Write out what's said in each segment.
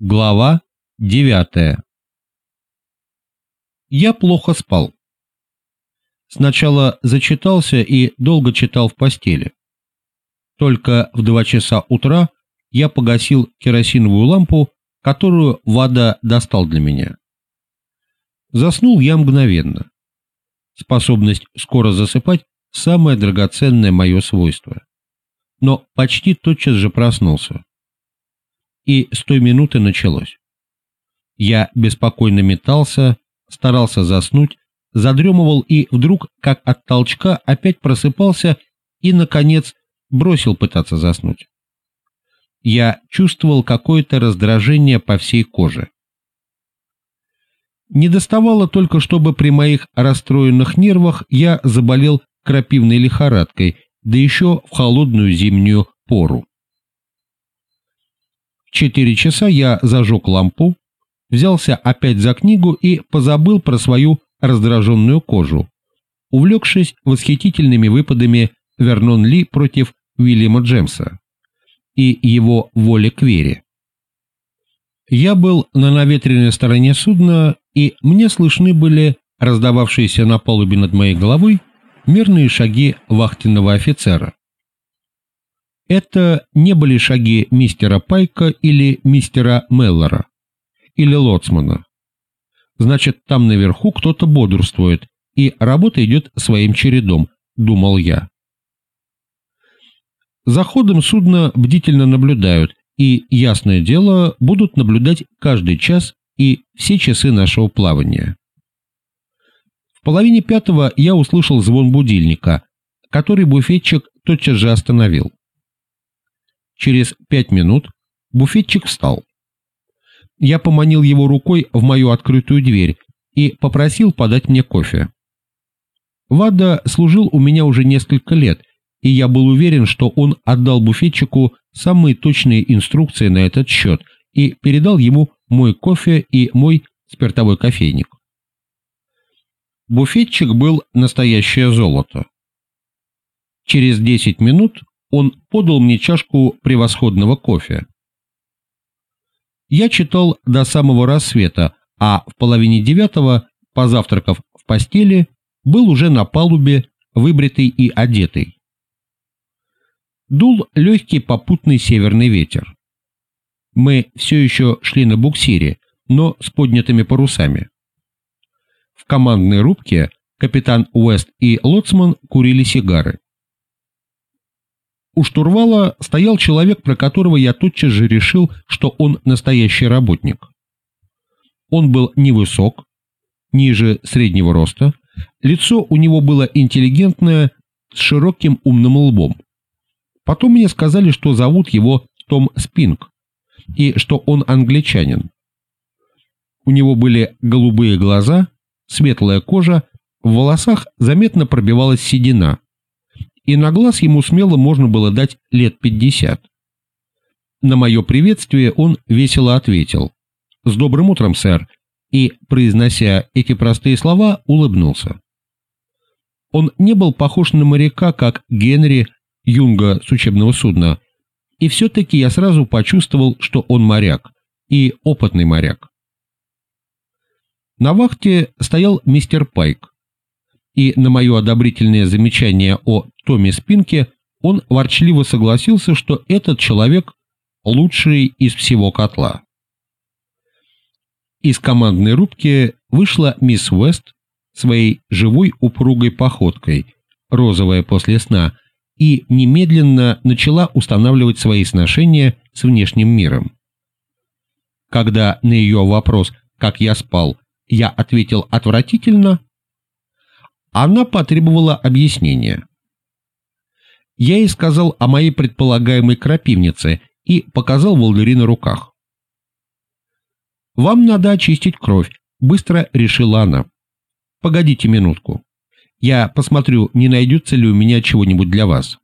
Глава 9 Я плохо спал. Сначала зачитался и долго читал в постели. Только в два часа утра я погасил керосиновую лампу, которую вода достал для меня. Заснул я мгновенно. Способность скоро засыпать – самое драгоценное мое свойство. Но почти тотчас же проснулся и с той минуты началось. Я беспокойно метался, старался заснуть, задремывал и вдруг, как от толчка, опять просыпался и, наконец, бросил пытаться заснуть. Я чувствовал какое-то раздражение по всей коже. Не доставало только, чтобы при моих расстроенных нервах я заболел крапивной лихорадкой, да еще в холодную зимнюю пору. Четыре часа я зажег лампу, взялся опять за книгу и позабыл про свою раздраженную кожу, увлекшись восхитительными выпадами Вернон Ли против Уильяма Джемса и его воли к вере. Я был на наветренной стороне судна, и мне слышны были раздававшиеся на палубе над моей головой мирные шаги вахтенного офицера. Это не были шаги мистера Пайка или мистера Меллора, или Лоцмана. Значит, там наверху кто-то бодрствует, и работа идет своим чередом, думал я. За ходом судна бдительно наблюдают, и, ясное дело, будут наблюдать каждый час и все часы нашего плавания. В половине пятого я услышал звон будильника, который буфетчик тотчас же остановил. Через пять минут буфетчик встал. Я поманил его рукой в мою открытую дверь и попросил подать мне кофе. Вада служил у меня уже несколько лет, и я был уверен, что он отдал буфетчику самые точные инструкции на этот счет и передал ему мой кофе и мой спиртовой кофейник. Буфетчик был настоящее золото. Через 10 минут он подал мне чашку превосходного кофе. Я читал до самого рассвета, а в половине девятого, позавтракав в постели, был уже на палубе, выбритый и одетый. Дул легкий попутный северный ветер. Мы все еще шли на буксире, но с поднятыми парусами. В командной рубке капитан Уэст и лоцман курили сигары. У штурвала стоял человек, про которого я тотчас же решил, что он настоящий работник. Он был невысок, ниже среднего роста, лицо у него было интеллигентное, с широким умным лбом. Потом мне сказали, что зовут его Том Спинг, и что он англичанин. У него были голубые глаза, светлая кожа, в волосах заметно пробивалась седина и на глаз ему смело можно было дать лет пятьдесят. На мое приветствие он весело ответил «С добрым утром, сэр», и, произнося эти простые слова, улыбнулся. Он не был похож на моряка, как Генри Юнга с учебного судна, и все-таки я сразу почувствовал, что он моряк, и опытный моряк. На вахте стоял мистер Пайк, и на мое одобрительное замечание о Томе Спинке он ворчливо согласился, что этот человек лучший из всего котла. Из командной рубки вышла мисс Уэст своей живой упругой походкой, розовая после сна, и немедленно начала устанавливать свои сношения с внешним миром. Когда на ее вопрос «как я спал» я ответил отвратительно, она потребовала объяснения. Я ей сказал о моей предполагаемой крапивнице и показал волдыри на руках. «Вам надо очистить кровь», — быстро решила она. «Погодите минутку. Я посмотрю, не найдется ли у меня чего-нибудь для вас».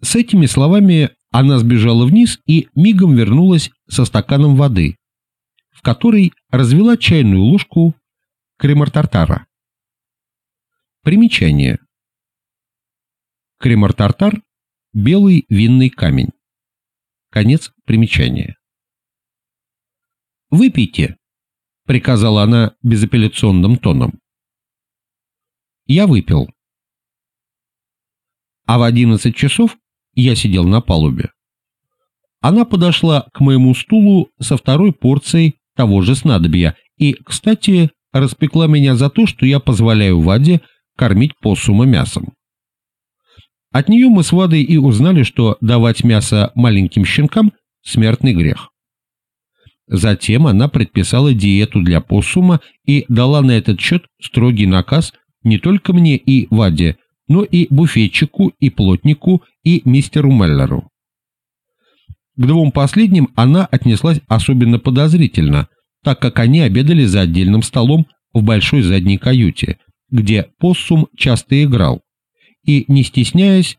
С этими словами она сбежала вниз и мигом вернулась со стаканом воды, в которой развела чайную ложку кремор-тартара. Примечание. Кремор-тартар – белый винный камень. Конец примечания. «Выпейте», — приказала она безапелляционным тоном. Я выпил. А в одиннадцать часов я сидел на палубе. Она подошла к моему стулу со второй порцией того же снадобья и, кстати, распекла меня за то, что я позволяю Ваде кормить посума мясом. От нее мы с Вадой и узнали, что давать мясо маленьким щенкам – смертный грех. Затем она предписала диету для посума и дала на этот счет строгий наказ не только мне и Ваде, но и буфетчику, и плотнику, и мистеру Меллеру. К двум последним она отнеслась особенно подозрительно, так как они обедали за отдельным столом в большой задней каюте, где Поссум часто играл, и, не стесняясь,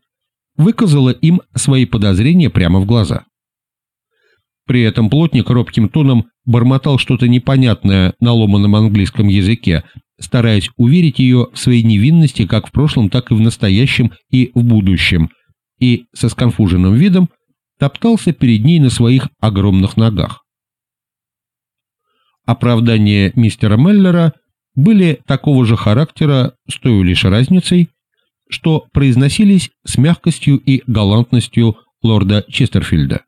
выказала им свои подозрения прямо в глаза. При этом плотник робким тоном бормотал что-то непонятное на ломаном английском языке, стараясь уверить ее в своей невинности как в прошлом, так и в настоящем и в будущем, и со сконфуженным видом топтался перед ней на своих огромных ногах. Оправдания мистера Меллера были такого же характера с той лишь разницей, что произносились с мягкостью и галантностью лорда Честерфильда.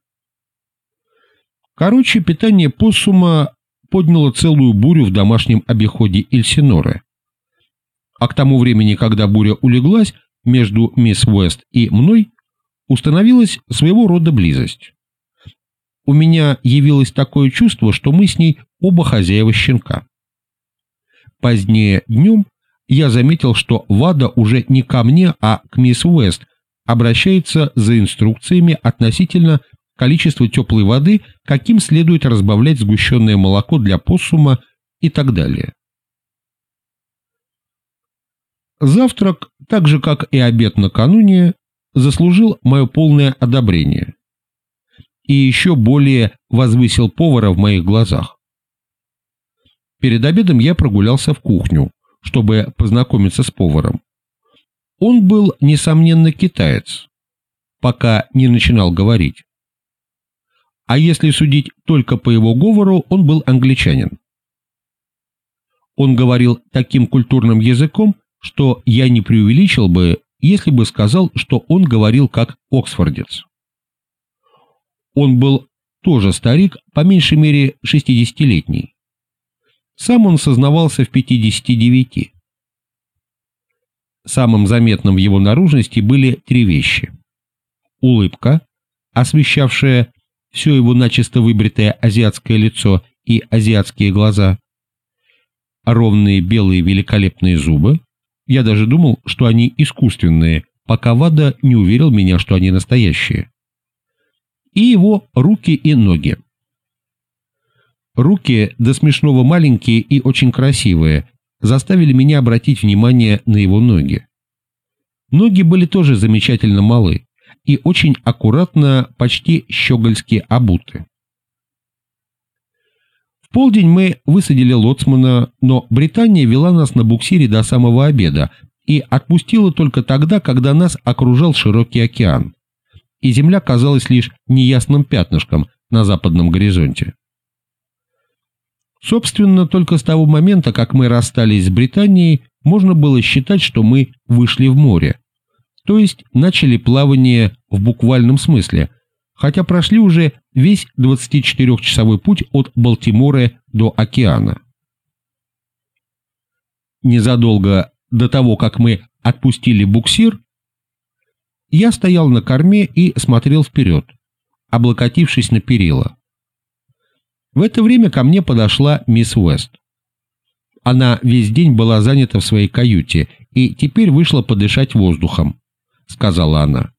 Короче, питание посума подняло целую бурю в домашнем обиходе Эльсиноры. А к тому времени, когда буря улеглась, между мисс Уэст и мной установилась своего рода близость. У меня явилось такое чувство, что мы с ней оба хозяева щенка. Позднее днем я заметил, что Вада уже не ко мне, а к мисс Уэст обращается за инструкциями относительно количества теплой воды, каким следует разбавлять сгущенное молоко для посума и так далее. Завтрак, так же как и обед накануне, заслужил мое полное одобрение и еще более возвысил повара в моих глазах. Перед обедом я прогулялся в кухню, чтобы познакомиться с поваром. Он был, несомненно, китаец, пока не начинал говорить. А если судить только по его говору, он был англичанин. Он говорил таким культурным языком, что я не преувеличил бы, если бы сказал, что он говорил как оксфордец. Он был тоже старик, по меньшей мере 60-летний. Сам он сознавался в 59. Самым заметным в его наружности были три вещи. Улыбка, освещавшая все его начисто выбритое азиатское лицо и азиатские глаза, ровные белые великолепные зубы, я даже думал, что они искусственные, пока Вада не уверил меня, что они настоящие. И его руки и ноги. Руки до смешного маленькие и очень красивые, заставили меня обратить внимание на его ноги. Ноги были тоже замечательно малы и очень аккуратно, почти щегольски обуты. В полдень мы высадили лоцмана, но Британия вела нас на буксире до самого обеда и отпустила только тогда, когда нас окружал широкий океан, и земля казалась лишь неясным пятнышком на западном горизонте. Собственно, только с того момента, как мы расстались с Британией, можно было считать, что мы вышли в море, то есть начали плавание в буквальном смысле, хотя прошли уже весь 24-часовой путь от Балтимора до океана. Незадолго до того, как мы отпустили буксир, я стоял на корме и смотрел вперед, облокотившись на перила. В это время ко мне подошла мисс Уэст. Она весь день была занята в своей каюте и теперь вышла подышать воздухом, сказала она.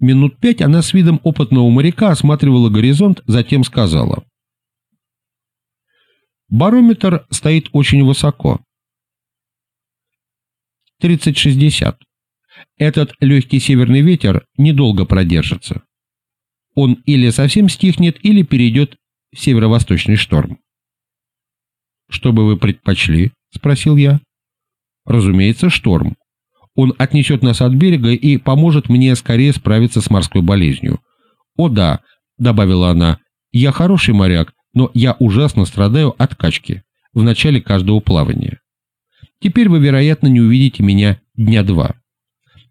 Минут пять она с видом опытного моряка осматривала горизонт, затем сказала. Барометр стоит очень высоко. 30-60. Этот легкий северный ветер недолго продержится. Он или совсем стихнет, или перейдет северо-восточный шторм. «Что бы вы предпочли?» — спросил я. «Разумеется, шторм. Он отнесет нас от берега и поможет мне скорее справиться с морской болезнью. «О да», — добавила она, — «я хороший моряк, но я ужасно страдаю от качки в начале каждого плавания. Теперь вы, вероятно, не увидите меня дня два.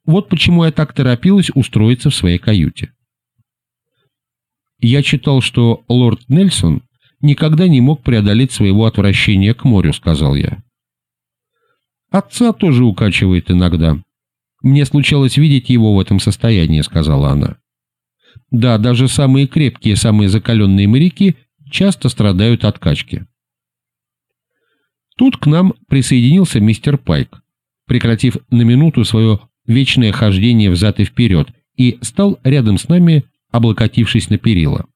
Вот почему я так торопилась устроиться в своей каюте. Я читал, что лорд Нельсон никогда не мог преодолеть своего отвращения к морю, сказал я. Отца тоже укачивает иногда. Мне случалось видеть его в этом состоянии, сказала она. Да, даже самые крепкие, самые закаленные моряки часто страдают от качки. Тут к нам присоединился мистер Пайк, прекратив на минуту свое вечное хождение взад и вперед, и стал рядом с нами, облокотившись на перила.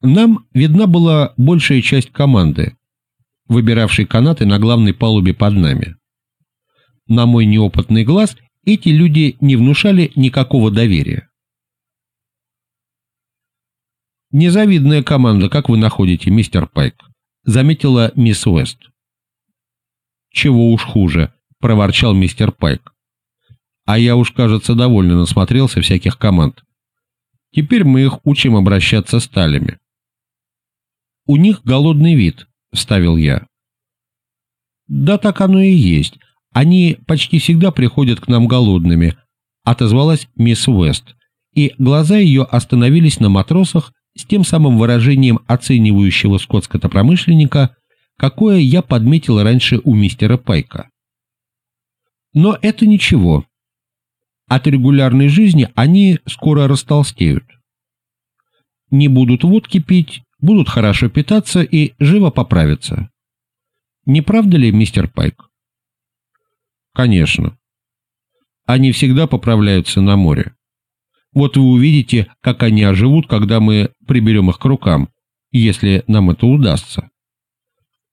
Нам видна была большая часть команды, выбиравшей канаты на главной палубе под нами. На мой неопытный глаз эти люди не внушали никакого доверия. «Незавидная команда, как вы находите, мистер Пайк?» — заметила мисс Уэст. «Чего уж хуже», — проворчал мистер Пайк. «А я уж, кажется, довольно насмотрелся всяких команд. Теперь мы их учим обращаться сталями». «У них голодный вид», — вставил я. «Да так оно и есть. Они почти всегда приходят к нам голодными», — отозвалась мисс Уэст, и глаза ее остановились на матросах, с тем самым выражением оценивающего скотскотопромышленника, какое я подметил раньше у мистера Пайка. Но это ничего. От регулярной жизни они скоро растолстеют. Не будут водки пить, будут хорошо питаться и живо поправятся. Не правда ли, мистер Пайк? Конечно. Они всегда поправляются на море. Вот вы увидите, как они оживут, когда мы приберем их к рукам, если нам это удастся.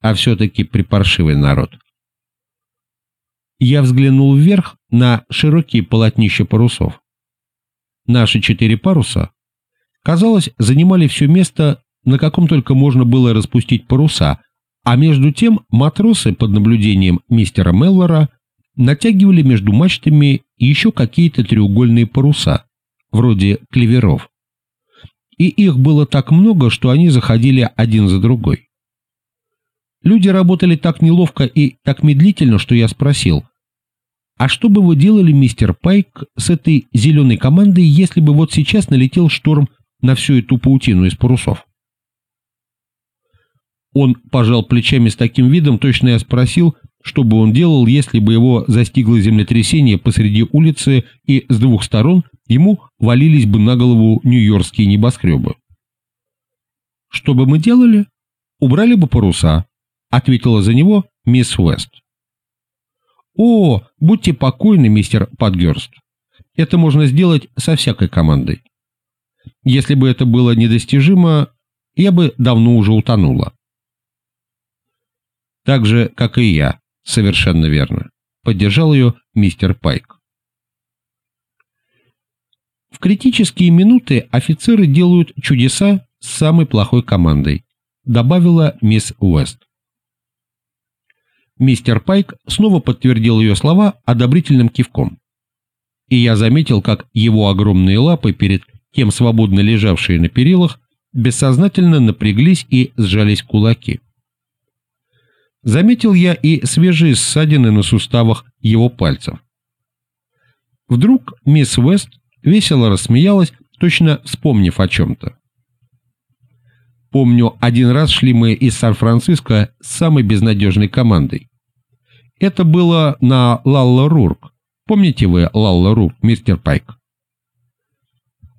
А все-таки припаршивый народ. Я взглянул вверх на широкие полотнища парусов. Наши четыре паруса, казалось, занимали все место, на каком только можно было распустить паруса, а между тем матросы под наблюдением мистера Меллора натягивали между мачтами еще какие-то треугольные паруса, вроде клеверов. И их было так много, что они заходили один за другой. Люди работали так неловко и так медлительно, что я спросил, «А что бы вы делали, мистер Пайк, с этой зеленой командой, если бы вот сейчас налетел шторм на всю эту паутину из парусов?» Он пожал плечами с таким видом, точно я спросил, что бы он делал, если бы его застигло землетрясение посреди улицы и с двух сторон ему валились бы на голову нью-йоркские небоскребы. «Что бы мы делали? Убрали бы паруса», — ответила за него мисс Уэст. «О, будьте покойны, мистер Падгерст. Это можно сделать со всякой командой. Если бы это было недостижимо, я бы давно уже утонула». «Так же, как и я», совершенно верно. Поддержал ее мистер Пайк. В критические минуты офицеры делают чудеса с самой плохой командой, добавила мисс Уэст. Мистер Пайк снова подтвердил ее слова одобрительным кивком. И я заметил, как его огромные лапы перед тем свободно лежавшие на перилах бессознательно напряглись и сжались кулаки. Заметил я и свежие ссадины на суставах его пальцев. Вдруг мисс Уэст весело рассмеялась, точно вспомнив о чем-то. Помню, один раз шли мы из Сан-Франциско с самой безнадежной командой. Это было на Лалла-Рурк. Помните вы Лалла-Рурк, мистер Пайк?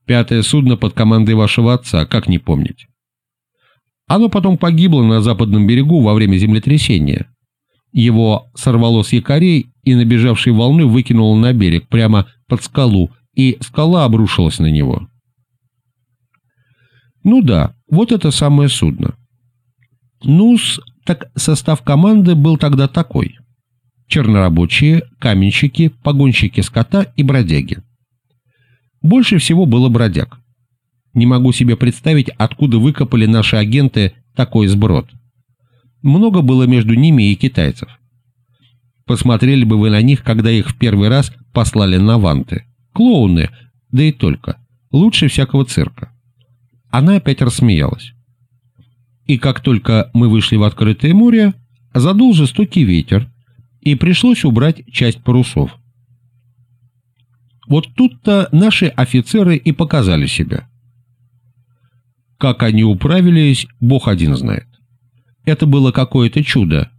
Пятое судно под командой вашего отца, как не помнить? Оно потом погибло на западном берегу во время землетрясения. Его сорвало с якорей и набежавшей волны выкинуло на берег прямо под скалу, и скала обрушилась на него. Ну да, вот это самое судно. Ну-с, так состав команды был тогда такой. Чернорабочие, каменщики, погонщики скота и бродяги. Больше всего было бродяг. Не могу себе представить, откуда выкопали наши агенты такой сброд. Много было между ними и китайцев. Посмотрели бы вы на них, когда их в первый раз послали на ванты. Клоуны, да и только. Лучше всякого цирка. Она опять рассмеялась. И как только мы вышли в открытое море, задул жестокий ветер, и пришлось убрать часть парусов. Вот тут-то наши офицеры и показали себя. Как они управились, бог один знает. Это было какое-то чудо.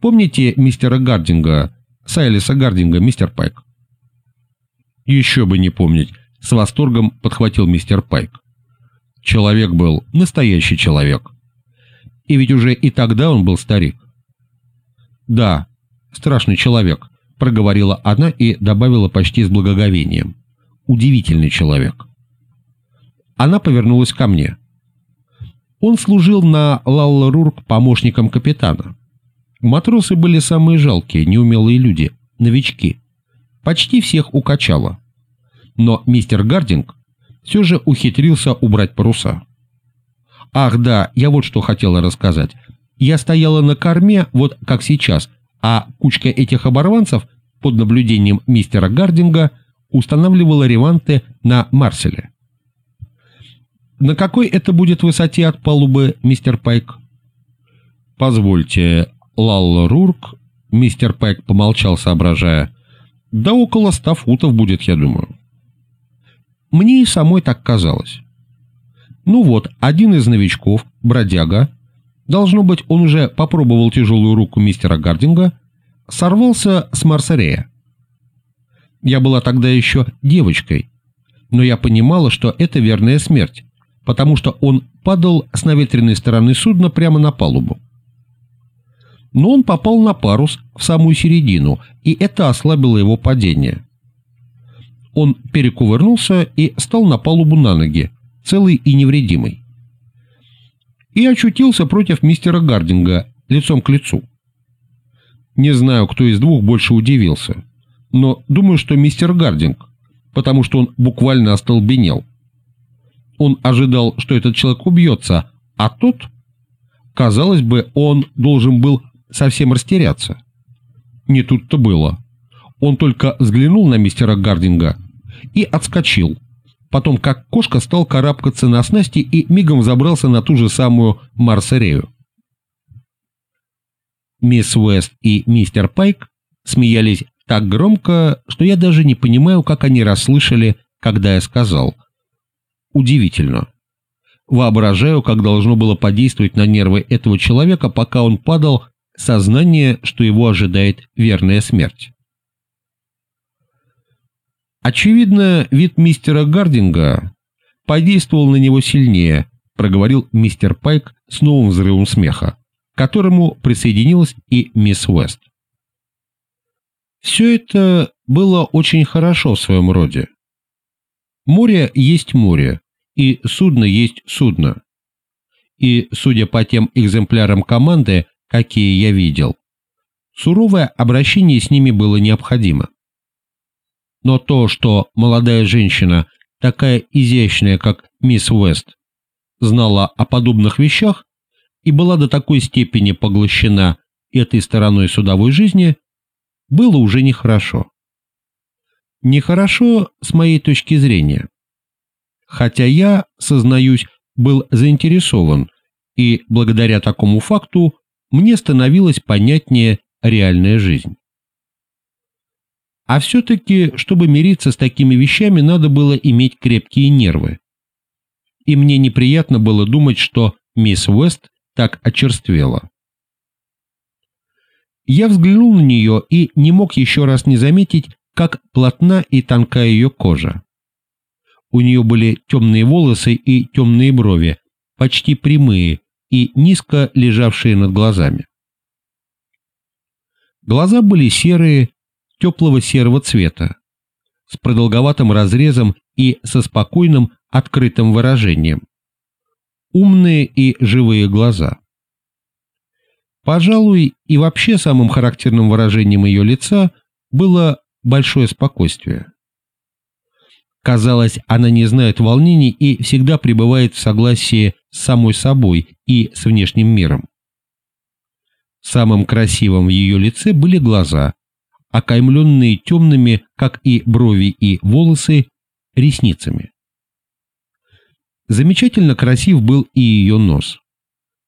Помните мистера Гардинга, Сайлиса Гардинга, мистер Пайк? Еще бы не помнить, с восторгом подхватил мистер Пайк. Человек был настоящий человек. И ведь уже и тогда он был старик. Да, страшный человек, проговорила она и добавила почти с благоговением. Удивительный человек. Она повернулась ко мне. Он служил на Лалла-Рурк помощником капитана. Матросы были самые жалкие, неумелые люди, новички. Почти всех укачало. Но мистер Гардинг все же ухитрился убрать паруса. Ах да, я вот что хотела рассказать. Я стояла на корме, вот как сейчас, а кучка этих оборванцев под наблюдением мистера Гардинга устанавливала реванты на Марселе. На какой это будет высоте от палубы, мистер Пайк? Позвольте, Лалла Рурк, мистер Пайк помолчал, соображая. Да около ста футов будет, я думаю. Мне и самой так казалось. Ну вот, один из новичков, бродяга, должно быть, он уже попробовал тяжелую руку мистера Гардинга, сорвался с Марсарея. Я была тогда еще девочкой, но я понимала, что это верная смерть, потому что он падал с наветренной стороны судна прямо на палубу. Но он попал на парус в самую середину, и это ослабило его падение. Он перекувырнулся и стал на палубу на ноги, целый и невредимый. И очутился против мистера Гардинга, лицом к лицу. Не знаю, кто из двух больше удивился, но думаю, что мистер Гардинг, потому что он буквально остолбенел. Он ожидал, что этот человек убьется, а тот, казалось бы, он должен был совсем растеряться. Не тут-то было. Он только взглянул на мистера Гардинга и отскочил. Потом, как кошка, стал карабкаться на снасти и мигом забрался на ту же самую Марсерею. Мисс Уэст и мистер Пайк смеялись так громко, что я даже не понимаю, как они расслышали, когда я сказал – удивительно. Воображаю, как должно было подействовать на нервы этого человека, пока он падал, сознание, что его ожидает верная смерть. Очевидно, вид мистера Гардинга подействовал на него сильнее, проговорил мистер Пайк с новым взрывом смеха, к которому присоединилась и мисс Уэст. Все это было очень хорошо в своем роде. Море есть море, и судно есть судно. И, судя по тем экземплярам команды, какие я видел, суровое обращение с ними было необходимо. Но то, что молодая женщина, такая изящная, как мисс Уэст, знала о подобных вещах и была до такой степени поглощена этой стороной судовой жизни, было уже нехорошо. Нехорошо с моей точки зрения хотя я, сознаюсь, был заинтересован, и благодаря такому факту мне становилась понятнее реальная жизнь. А все-таки, чтобы мириться с такими вещами, надо было иметь крепкие нервы. И мне неприятно было думать, что мисс Уэст так очерствела. Я взглянул на нее и не мог еще раз не заметить, как плотна и тонка ее кожа. У нее были темные волосы и темные брови, почти прямые и низко лежавшие над глазами. Глаза были серые, теплого серого цвета, с продолговатым разрезом и со спокойным, открытым выражением. Умные и живые глаза. Пожалуй, и вообще самым характерным выражением ее лица было большое спокойствие. Казалось, она не знает волнений и всегда пребывает в согласии с самой собой и с внешним миром. Самым красивым в ее лице были глаза, окаймленные темными, как и брови и волосы, ресницами. Замечательно красив был и ее нос.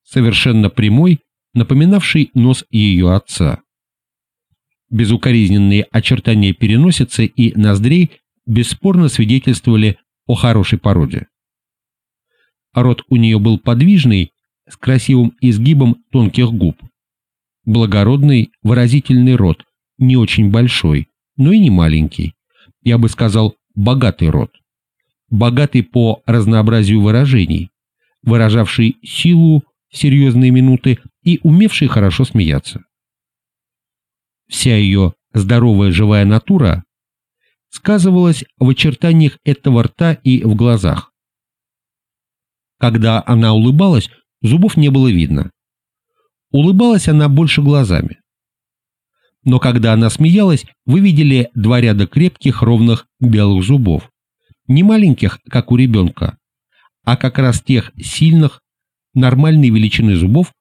совершенно прямой, напоминавший нос ее отца. Безукоризненные очертания переносицы и ноздрей бесспорно свидетельствовали о хорошей породе. Рот у нее был подвижный, с красивым изгибом тонких губ. Благородный, выразительный рот, не очень большой, но и не маленький. Я бы сказал, богатый рот. Богатый по разнообразию выражений, выражавший силу в серьезные минуты и умевший хорошо смеяться. Вся ее здоровая живая натура сказывалась в очертаниях этого рта и в глазах. Когда она улыбалась, зубов не было видно. Улыбалась она больше глазами. Но когда она смеялась, вы видели два ряда крепких, ровных, белых зубов. Не маленьких, как у ребенка, а как раз тех сильных, нормальной величины зубов,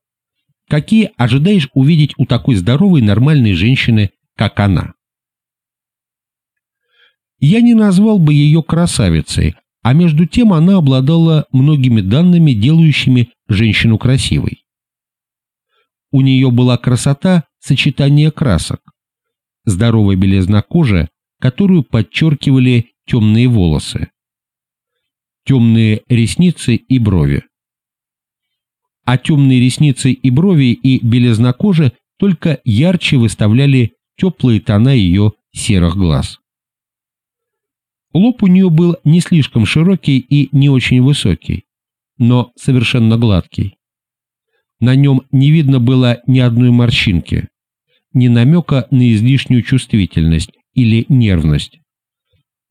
какие ожидаешь увидеть у такой здоровой нормальной женщины, как она. Я не назвал бы ее красавицей, а между тем она обладала многими данными, делающими женщину красивой. У нее была красота сочетания красок, здоровая белизна кожи, которую подчеркивали темные волосы, темные ресницы и брови. А темные ресницы и брови и белизна кожи только ярче выставляли теплые тона ее серых глаз. Лоб у нее был не слишком широкий и не очень высокий, но совершенно гладкий. На нем не видно было ни одной морщинки, ни намека на излишнюю чувствительность или нервность,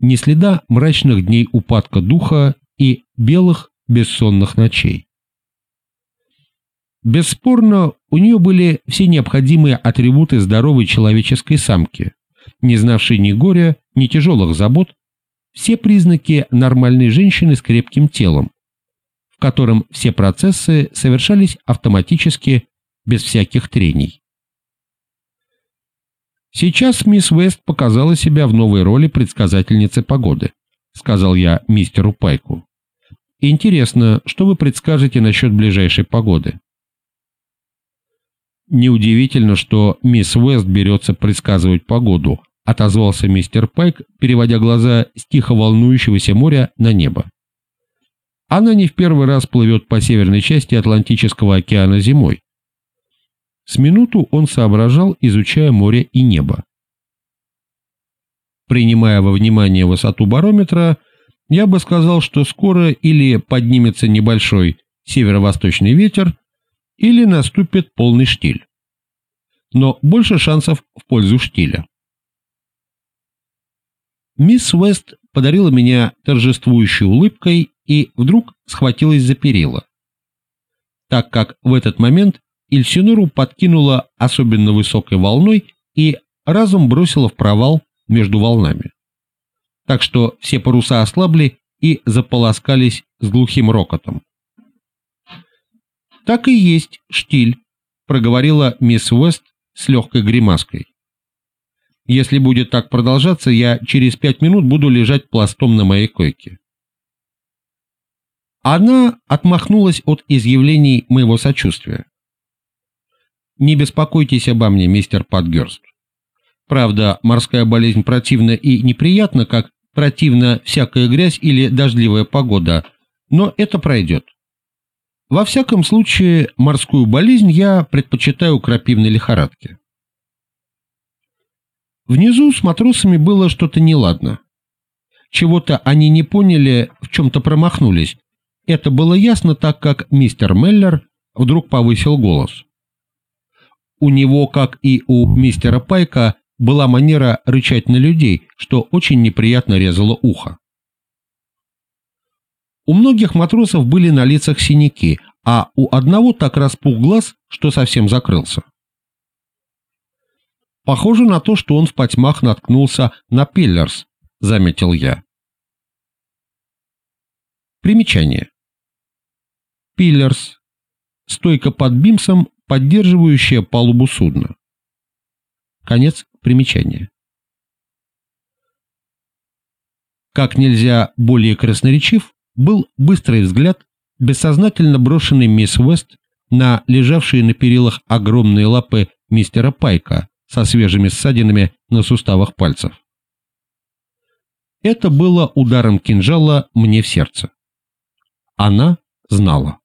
ни следа мрачных дней упадка духа и белых бессонных ночей. Бесспорно, у нее были все необходимые атрибуты здоровой человеческой самки, не знавшей ни горя, ни тяжелых забот, все признаки нормальной женщины с крепким телом, в котором все процессы совершались автоматически, без всяких трений. «Сейчас мисс Вест показала себя в новой роли предсказательницы погоды», сказал я мистеру Пайку. «Интересно, что вы предскажете насчет ближайшей погоды?» Неудивительно, что мисс Вест берется предсказывать погоду, отозвался мистер Пайк, переводя глаза с тихо волнующегося моря на небо. Она не в первый раз плывет по северной части Атлантического океана зимой. С минуту он соображал, изучая море и небо. Принимая во внимание высоту барометра, я бы сказал, что скоро или поднимется небольшой северо-восточный ветер, или наступит полный штиль. Но больше шансов в пользу штиля. Мисс Уэст подарила меня торжествующей улыбкой и вдруг схватилась за перила. Так как в этот момент Ильсинору подкинула особенно высокой волной и разом бросила в провал между волнами. Так что все паруса ослабли и заполоскались с глухим рокотом. «Так и есть, штиль», — проговорила мисс Уэст с легкой гримаской. Если будет так продолжаться, я через пять минут буду лежать пластом на моей койке. Она отмахнулась от изъявлений моего сочувствия. «Не беспокойтесь обо мне, мистер Патгерст. Правда, морская болезнь противна и неприятна, как противна всякая грязь или дождливая погода, но это пройдет. Во всяком случае, морскую болезнь я предпочитаю крапивной лихорадке. Внизу с матросами было что-то неладно. Чего-то они не поняли, в чем-то промахнулись. Это было ясно, так как мистер Меллер вдруг повысил голос. У него, как и у мистера Пайка, была манера рычать на людей, что очень неприятно резало ухо. У многих матросов были на лицах синяки, а у одного так распух глаз, что совсем закрылся. Похоже на то, что он в потьмах наткнулся на Пиллерс, заметил я. Примечание. Пиллерс. Стойка под бимсом, поддерживающая палубу судна. Конец примечания. Как нельзя более красноречив был быстрый взгляд, бессознательно брошенный мисс Уэст на лежавшие на перилах огромные лапы мистера Пайка со свежими ссадинами на суставах пальцев. Это было ударом кинжала мне в сердце. Она знала.